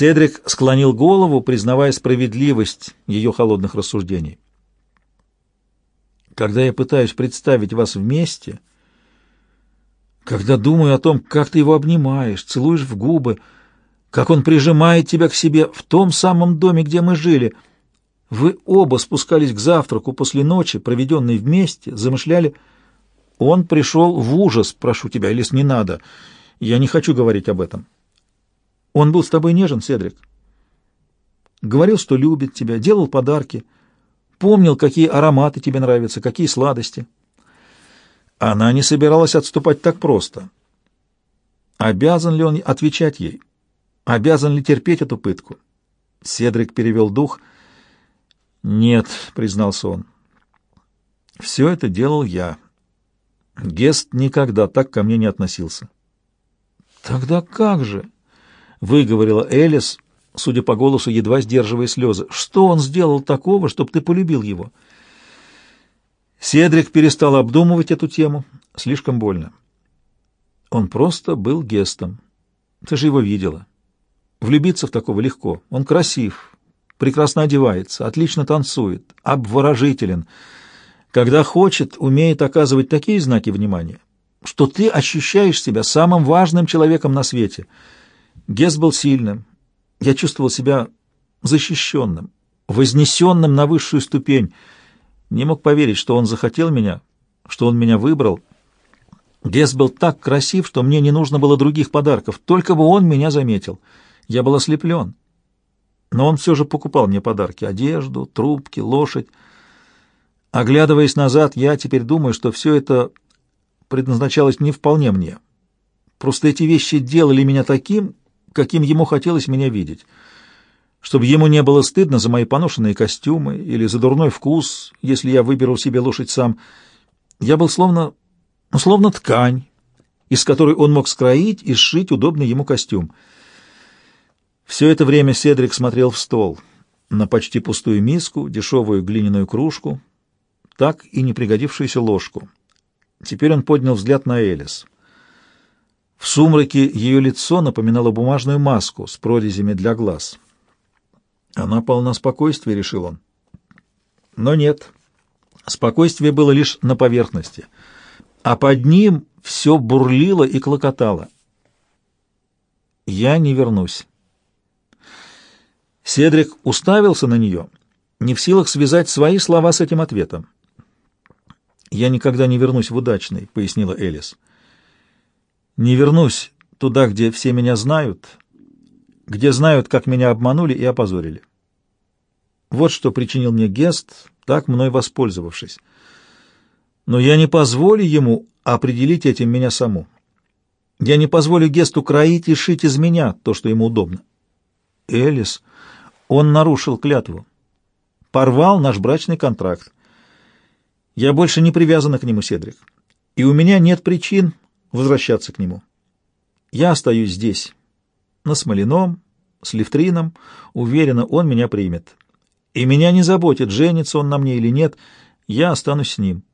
Седрик склонил голову, признавая справедливость ее холодных рассуждений. Когда я пытаюсь представить вас вместе, когда думаю о том, как ты его обнимаешь, целуешь в губы, как он прижимает тебя к себе в том самом доме, где мы жили, вы оба спускались к завтраку после ночи, проведенной вместе, замышляли... Он пришел в ужас, прошу тебя, Элис, не надо. Я не хочу говорить об этом. Он был с тобой нежен, Седрик. Говорил, что любит тебя, делал подарки, помнил, какие ароматы тебе нравятся, какие сладости. Она не собиралась отступать так просто. Обязан ли он отвечать ей? Обязан ли терпеть эту пытку? Седрик перевел дух. «Нет», — признался он, — «все это делал я. Гест никогда так ко мне не относился». «Тогда как же?» — выговорила Элис, судя по голосу, едва сдерживая слезы. «Что он сделал такого, чтобы ты полюбил его?» Седрик перестал обдумывать эту тему. Слишком больно. Он просто был гестом. Ты же его видела. Влюбиться в такого легко. Он красив, прекрасно одевается, отлично танцует, обворожителен. Когда хочет, умеет оказывать такие знаки внимания, что ты ощущаешь себя самым важным человеком на свете — Гес был сильным. Я чувствовал себя защищенным, вознесенным на высшую ступень. Не мог поверить, что он захотел меня, что он меня выбрал. Гес был так красив, что мне не нужно было других подарков, только бы он меня заметил. Я был ослеплен. Но он все же покупал мне подарки — одежду, трубки, лошадь. Оглядываясь назад, я теперь думаю, что все это предназначалось не вполне мне. Просто эти вещи делали меня таким, каким ему хотелось меня видеть, чтобы ему не было стыдно за мои поношенные костюмы или за дурной вкус, если я выберу себе лошадь сам. Я был словно, ну, словно ткань, из которой он мог скроить и сшить удобный ему костюм. Все это время Седрик смотрел в стол, на почти пустую миску, дешевую глиняную кружку, так и не пригодившуюся ложку. Теперь он поднял взгляд на Элис. В сумраке ее лицо напоминало бумажную маску с прорезями для глаз. Она полна спокойствия, решил он. Но нет. Спокойствие было лишь на поверхности, а под ним все бурлило и клокотало. «Я не вернусь». Седрик уставился на нее, не в силах связать свои слова с этим ответом. «Я никогда не вернусь в удачный», — пояснила Элис. Не вернусь туда, где все меня знают, где знают, как меня обманули и опозорили. Вот что причинил мне Гест, так мной воспользовавшись. Но я не позволю ему определить этим меня саму. Я не позволю Гесту кроить и шить из меня то, что ему удобно. Элис, он нарушил клятву, порвал наш брачный контракт. Я больше не привязана к нему, Седрик, и у меня нет причин возвращаться к нему. Я остаюсь здесь, на Смолином, с Левтрином, уверена, он меня примет. И меня не заботит, женится он на мне или нет, я останусь с ним.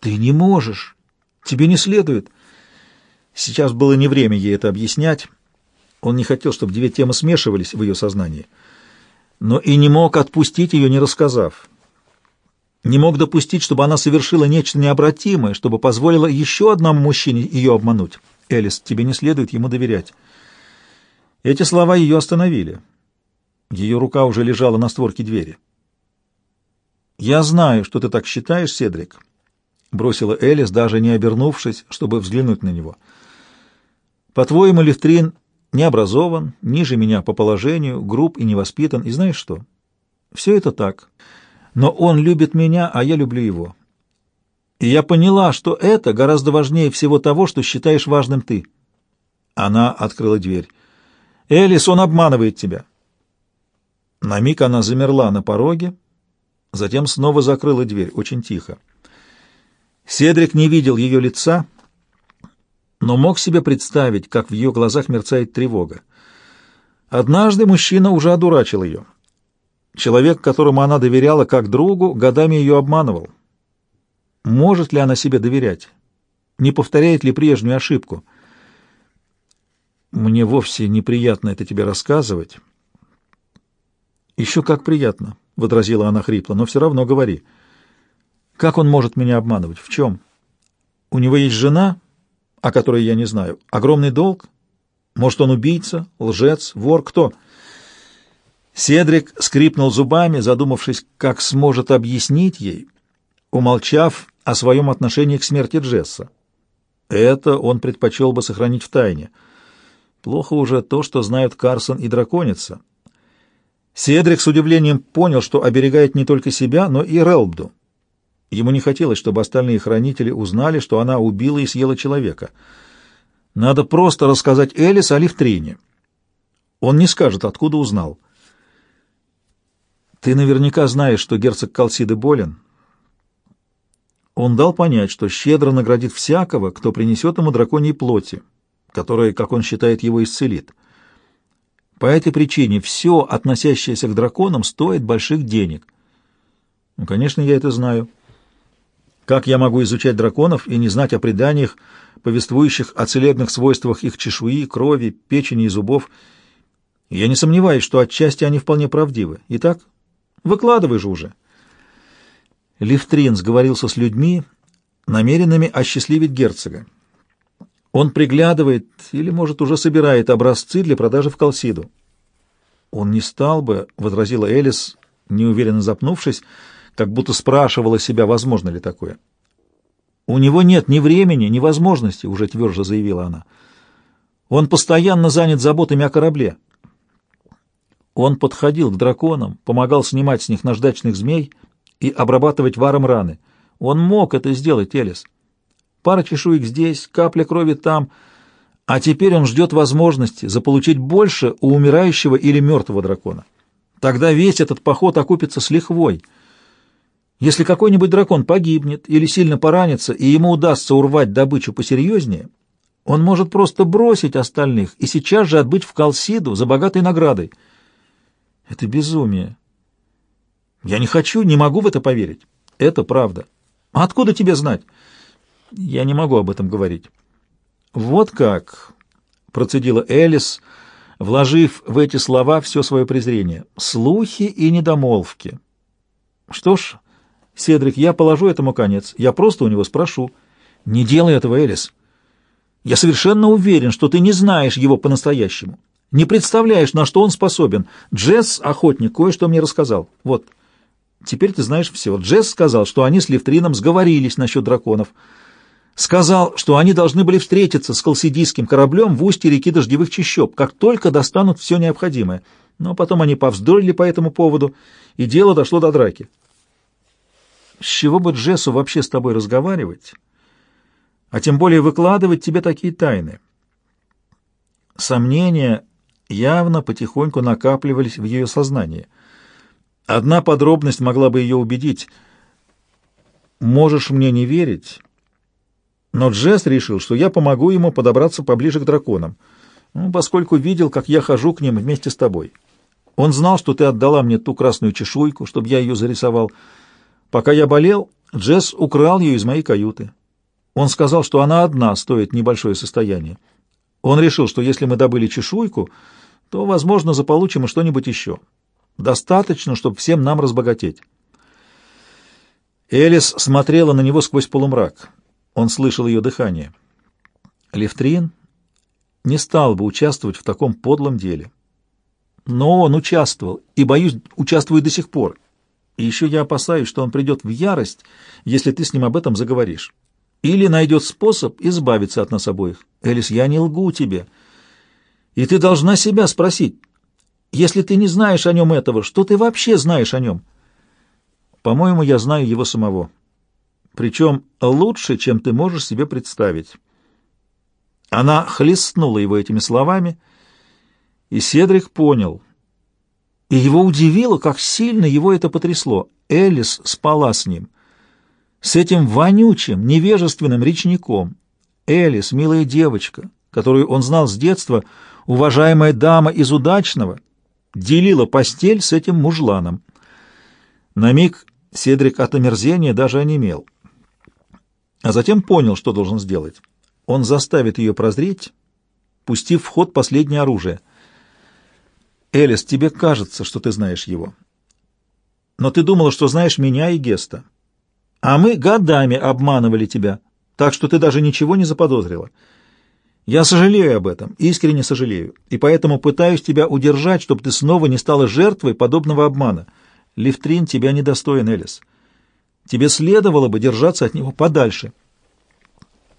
Ты не можешь, тебе не следует. Сейчас было не время ей это объяснять. Он не хотел, чтобы две темы смешивались в ее сознании, но и не мог отпустить ее, не рассказав не мог допустить, чтобы она совершила нечто необратимое, чтобы позволила еще одному мужчине ее обмануть. Элис, тебе не следует ему доверять. Эти слова ее остановили. Ее рука уже лежала на створке двери. «Я знаю, что ты так считаешь, Седрик», — бросила Элис, даже не обернувшись, чтобы взглянуть на него. «По-твоему, Левтрин не образован, ниже меня по положению, груб и невоспитан, и знаешь что? Все это так». Но он любит меня, а я люблю его. И я поняла, что это гораздо важнее всего того, что считаешь важным ты. Она открыла дверь. «Элис, он обманывает тебя». На миг она замерла на пороге, затем снова закрыла дверь, очень тихо. Седрик не видел ее лица, но мог себе представить, как в ее глазах мерцает тревога. Однажды мужчина уже одурачил ее. Человек, которому она доверяла как другу, годами ее обманывал. Может ли она себе доверять? Не повторяет ли прежнюю ошибку? Мне вовсе неприятно это тебе рассказывать. Еще как приятно, — возразила она хрипло, — но все равно говори. Как он может меня обманывать? В чем? У него есть жена, о которой я не знаю, огромный долг? Может, он убийца, лжец, вор, кто? Седрик скрипнул зубами, задумавшись, как сможет объяснить ей, умолчав о своем отношении к смерти Джесса. Это он предпочел бы сохранить в тайне. Плохо уже то, что знают Карсон и Драконица. Седрик с удивлением понял, что оберегает не только себя, но и Релбду. Ему не хотелось, чтобы остальные хранители узнали, что она убила и съела человека. Надо просто рассказать Элис о Лифтрине. Он не скажет, откуда узнал. «Ты наверняка знаешь, что герцог Калсиды болен», он дал понять, что щедро наградит всякого, кто принесет ему драконьей плоти, которая, как он считает, его исцелит. По этой причине все, относящееся к драконам, стоит больших денег. Ну, конечно, я это знаю. Как я могу изучать драконов и не знать о преданиях, повествующих о целебных свойствах их чешуи, крови, печени и зубов? Я не сомневаюсь, что отчасти они вполне правдивы. Итак, выкладывай же уже. Лифтрин сговорился с людьми, намеренными осчастливить герцога. Он приглядывает или, может, уже собирает образцы для продажи в Колсиду. «Он не стал бы», — возразила Элис, неуверенно запнувшись, как будто спрашивала себя, возможно ли такое. «У него нет ни времени, ни возможности», — уже тверже заявила она. «Он постоянно занят заботами о корабле». Он подходил к драконам, помогал снимать с них наждачных змей — и обрабатывать варом раны. Он мог это сделать, Элис. Пара чешуек здесь, капля крови там, а теперь он ждет возможности заполучить больше у умирающего или мертвого дракона. Тогда весь этот поход окупится с лихвой. Если какой-нибудь дракон погибнет или сильно поранится, и ему удастся урвать добычу посерьезнее, он может просто бросить остальных и сейчас же отбыть в Калсиду за богатой наградой. Это безумие. Я не хочу, не могу в это поверить. Это правда. А откуда тебе знать? Я не могу об этом говорить. Вот как, процедила Элис, вложив в эти слова все свое презрение. Слухи и недомолвки. Что ж, Седрик, я положу этому конец. Я просто у него спрошу. Не делай этого, Элис. Я совершенно уверен, что ты не знаешь его по-настоящему. Не представляешь, на что он способен. Джесс, охотник, кое-что мне рассказал. Вот, Теперь ты знаешь все. Джесс сказал, что они с Левтрином сговорились насчет драконов. Сказал, что они должны были встретиться с колсидийским кораблем в устье реки Дождевых Чащоб, как только достанут все необходимое. Но потом они повздорили по этому поводу, и дело дошло до драки. С чего бы Джессу вообще с тобой разговаривать, а тем более выкладывать тебе такие тайны? Сомнения явно потихоньку накапливались в ее сознании — Одна подробность могла бы ее убедить. «Можешь мне не верить, но Джесс решил, что я помогу ему подобраться поближе к драконам, ну, поскольку видел, как я хожу к ним вместе с тобой. Он знал, что ты отдала мне ту красную чешуйку, чтобы я ее зарисовал. Пока я болел, Джесс украл ее из моей каюты. Он сказал, что она одна стоит небольшое состояние. Он решил, что если мы добыли чешуйку, то, возможно, заполучим и что-нибудь еще. Достаточно, чтобы всем нам разбогатеть. Элис смотрела на него сквозь полумрак. Он слышал ее дыхание. Левтрин не стал бы участвовать в таком подлом деле. Но он участвовал, и, боюсь, участвует до сих пор. И еще я опасаюсь, что он придет в ярость, если ты с ним об этом заговоришь. Или найдет способ избавиться от нас обоих. Элис, я не лгу тебе. И ты должна себя спросить, если ты не знаешь о нем этого, что ты вообще знаешь о нем? По-моему, я знаю его самого. Причем лучше, чем ты можешь себе представить. Она хлестнула его этими словами, и Седрик понял. И его удивило, как сильно его это потрясло. Элис спала с ним. С этим вонючим, невежественным речником. Элис, милая девочка, которую он знал с детства, уважаемая дама из удачного — делила постель с этим мужланом. На миг Седрик от омерзения даже онемел. А затем понял, что должен сделать. Он заставит ее прозреть, пустив в ход последнее оружие. «Элис, тебе кажется, что ты знаешь его. Но ты думала, что знаешь меня и Геста. А мы годами обманывали тебя, так что ты даже ничего не заподозрила. Я сожалею об этом, искренне сожалею, и поэтому пытаюсь тебя удержать, чтобы ты снова не стала жертвой подобного обмана. Левтрин тебя недостоин, Элис. Тебе следовало бы держаться от него подальше».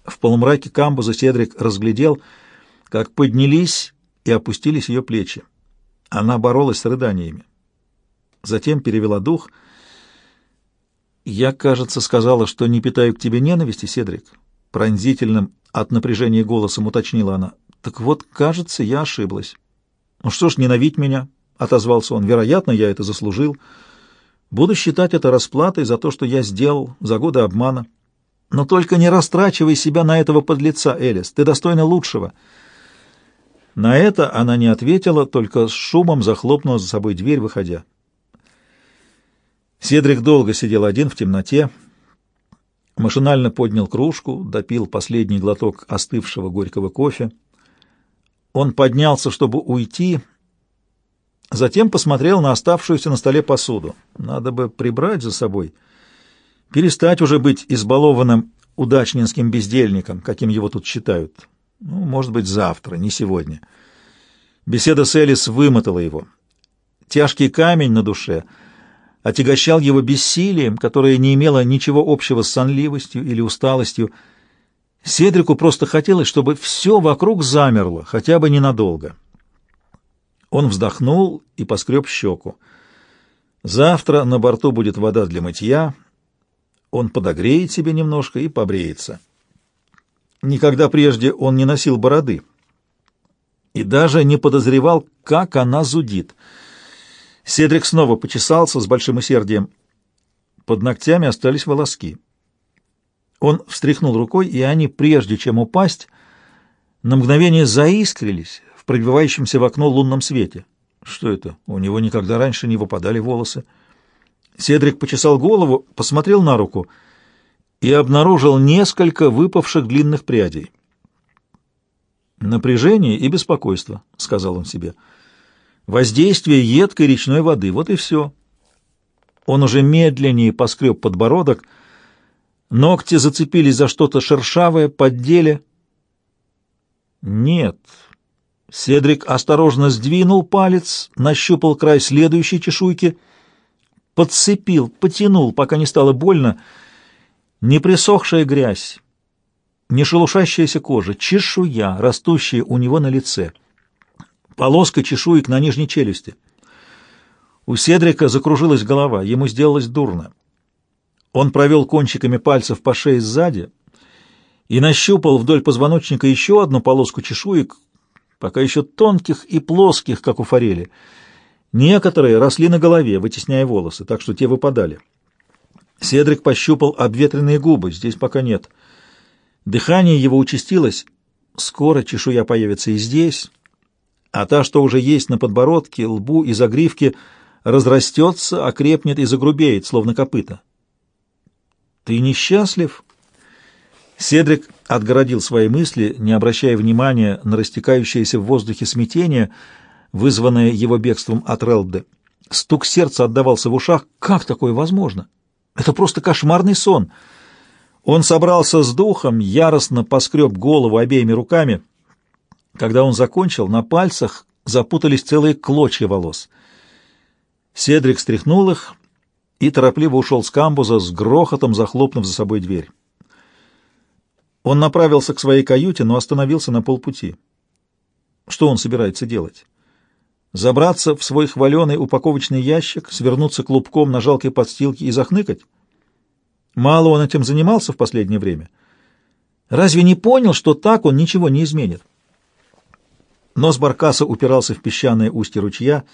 В полумраке камбуза Седрик разглядел, как поднялись и опустились ее плечи. Она боролась с рыданиями. Затем перевела дух. «Я, кажется, сказала, что не питаю к тебе ненависти, Седрик». Пронзительным от напряжения голосом уточнила она. «Так вот, кажется, я ошиблась». «Ну что ж, ненавидь меня», — отозвался он. «Вероятно, я это заслужил. Буду считать это расплатой за то, что я сделал за годы обмана». Но только не растрачивай себя на этого подлеца, Элис. Ты достойна лучшего. На это она не ответила, только с шумом захлопнула за собой дверь, выходя. Седрик долго сидел один в темноте, машинально поднял кружку, допил последний глоток остывшего горького кофе. Он поднялся, чтобы уйти, затем посмотрел на оставшуюся на столе посуду. Надо бы прибрать за собой — перестать уже быть избалованным удачнинским бездельником, каким его тут считают. Ну, может быть, завтра, не сегодня. Беседа с Элис вымотала его. Тяжкий камень на душе отягощал его бессилием, которое не имело ничего общего с сонливостью или усталостью. Седрику просто хотелось, чтобы все вокруг замерло, хотя бы ненадолго. Он вздохнул и поскреб щеку. Завтра на борту будет вода для мытья — он подогреет себе немножко и побреется. Никогда прежде он не носил бороды и даже не подозревал, как она зудит. Седрик снова почесался с большим усердием. Под ногтями остались волоски. Он встряхнул рукой, и они, прежде чем упасть, на мгновение заискрились в пробивающемся в окно лунном свете. Что это? У него никогда раньше не выпадали волосы. Седрик почесал голову, посмотрел на руку и обнаружил несколько выпавших длинных прядей. «Напряжение и беспокойство», — сказал он себе. «Воздействие едкой речной воды, вот и все». Он уже медленнее поскреб подбородок, ногти зацепились за что-то шершавое, поддели. «Нет». Седрик осторожно сдвинул палец, нащупал край следующей чешуйки — подцепил, потянул, пока не стало больно. Не присохшая грязь, не шелушащаяся кожа, чешуя, растущая у него на лице, полоска чешуек на нижней челюсти. У Седрика закружилась голова, ему сделалось дурно. Он провел кончиками пальцев по шее сзади и нащупал вдоль позвоночника еще одну полоску чешуек, пока еще тонких и плоских, как у форели — Некоторые росли на голове, вытесняя волосы, так что те выпадали. Седрик пощупал обветренные губы, здесь пока нет. Дыхание его участилось. Скоро чешуя появится и здесь, а та, что уже есть на подбородке, лбу и загривке, разрастется, окрепнет и загрубеет, словно копыта. «Ты несчастлив?» Седрик отгородил свои мысли, не обращая внимания на растекающееся в воздухе смятение — вызванное его бегством от Релде. Стук сердца отдавался в ушах. Как такое возможно? Это просто кошмарный сон. Он собрался с духом, яростно поскреб голову обеими руками. Когда он закончил, на пальцах запутались целые клочья волос. Седрик стряхнул их и торопливо ушел с камбуза, с грохотом захлопнув за собой дверь. Он направился к своей каюте, но остановился на полпути. Что он собирается делать? Забраться в свой хваленый упаковочный ящик, свернуться клубком на жалкой подстилке и захныкать? Мало он этим занимался в последнее время. Разве не понял, что так он ничего не изменит? Нос Баркаса упирался в песчаное устье ручья.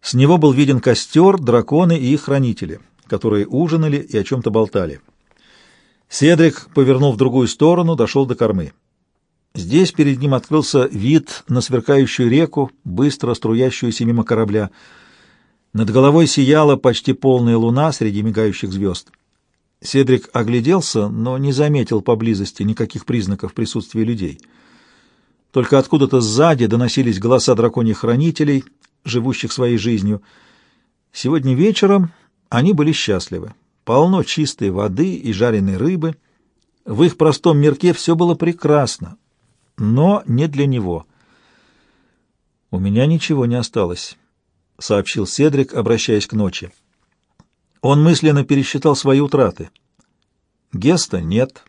С него был виден костер, драконы и их хранители, которые ужинали и о чем-то болтали. Седрик, повернув в другую сторону, дошел до кормы. Здесь перед ним открылся вид на сверкающую реку, быстро струящуюся мимо корабля. Над головой сияла почти полная луна среди мигающих звезд. Седрик огляделся, но не заметил поблизости никаких признаков присутствия людей. Только откуда-то сзади доносились голоса драконьих хранителей, живущих своей жизнью. Сегодня вечером они были счастливы. Полно чистой воды и жареной рыбы. В их простом мирке все было прекрасно, но не для него. «У меня ничего не осталось», — сообщил Седрик, обращаясь к ночи. Он мысленно пересчитал свои утраты. Геста нет,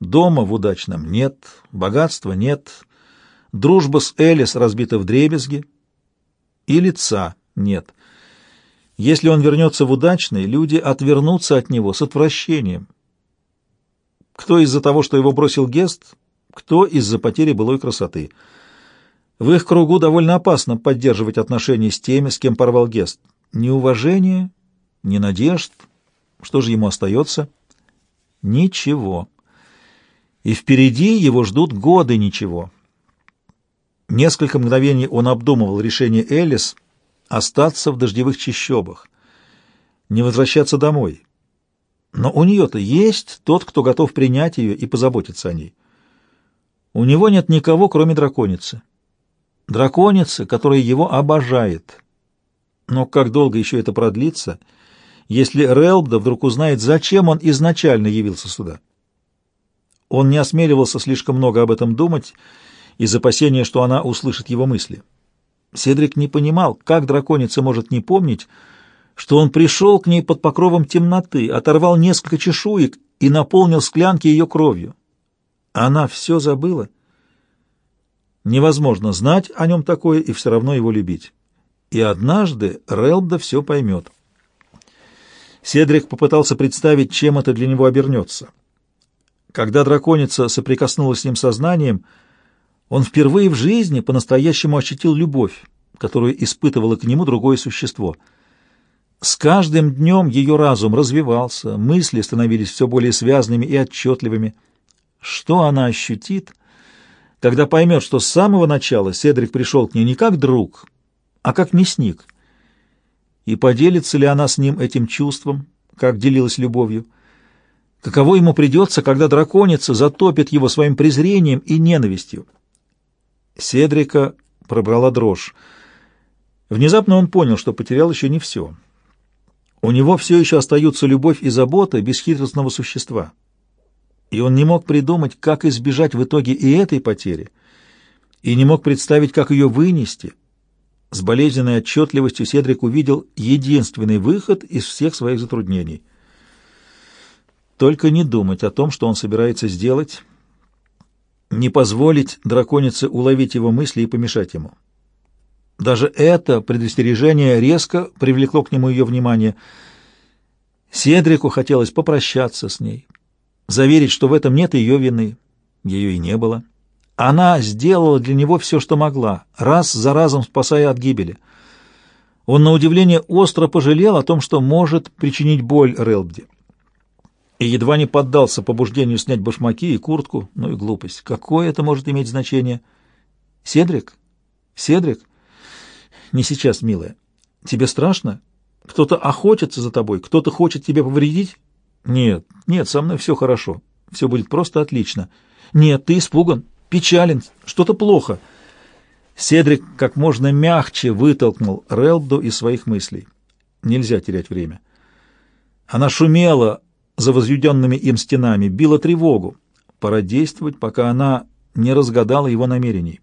дома в удачном нет, богатства нет, дружба с Элис разбита в дребезги, и лица нет. Если он вернется в удачный, люди отвернутся от него с отвращением. Кто из-за того, что его бросил Гест, кто из-за потери былой красоты. В их кругу довольно опасно поддерживать отношения с теми, с кем порвал Гест. Неуважение ни надежд. Что же ему остается? Ничего. И впереди его ждут годы ничего. Несколько мгновений он обдумывал решение Элис остаться в дождевых чащобах, не возвращаться домой. Но у нее-то есть тот, кто готов принять ее и позаботиться о ней. У него нет никого, кроме драконицы. Драконицы, которая его обожает. Но как долго еще это продлится — если Релбда вдруг узнает, зачем он изначально явился сюда. Он не осмеливался слишком много об этом думать из опасения, что она услышит его мысли. Седрик не понимал, как драконица может не помнить, что он пришел к ней под покровом темноты, оторвал несколько чешуек и наполнил склянки ее кровью. Она все забыла. Невозможно знать о нем такое и все равно его любить. И однажды Релбда все поймет. Седрик попытался представить, чем это для него обернется. Когда драконица соприкоснулась с ним сознанием, он впервые в жизни по-настоящему ощутил любовь, которую испытывало к нему другое существо. С каждым днем ее разум развивался, мысли становились все более связанными и отчетливыми. Что она ощутит, когда поймет, что с самого начала Седрик пришел к ней не как друг, а как мясник — и поделится ли она с ним этим чувством, как делилась любовью? Каково ему придется, когда драконица затопит его своим презрением и ненавистью? Седрика пробрала дрожь. Внезапно он понял, что потерял еще не все. У него все еще остаются любовь и забота бесхитростного существа. И он не мог придумать, как избежать в итоге и этой потери, и не мог представить, как ее вынести — с болезненной отчетливостью Седрик увидел единственный выход из всех своих затруднений. Только не думать о том, что он собирается сделать, не позволить драконице уловить его мысли и помешать ему. Даже это предостережение резко привлекло к нему ее внимание. Седрику хотелось попрощаться с ней, заверить, что в этом нет ее вины. Ее и не было. Она сделала для него все, что могла, раз за разом спасая от гибели. Он, на удивление, остро пожалел о том, что может причинить боль Релбде. И едва не поддался побуждению снять башмаки и куртку. Ну и глупость. Какое это может иметь значение? Седрик? Седрик? Не сейчас, милая. Тебе страшно? Кто-то охотится за тобой, кто-то хочет тебе повредить? Нет, нет, со мной все хорошо. Все будет просто отлично. Нет, ты испуган печален, что-то плохо. Седрик как можно мягче вытолкнул Релбду из своих мыслей. Нельзя терять время. Она шумела за возведенными им стенами, била тревогу. Пора действовать, пока она не разгадала его намерений.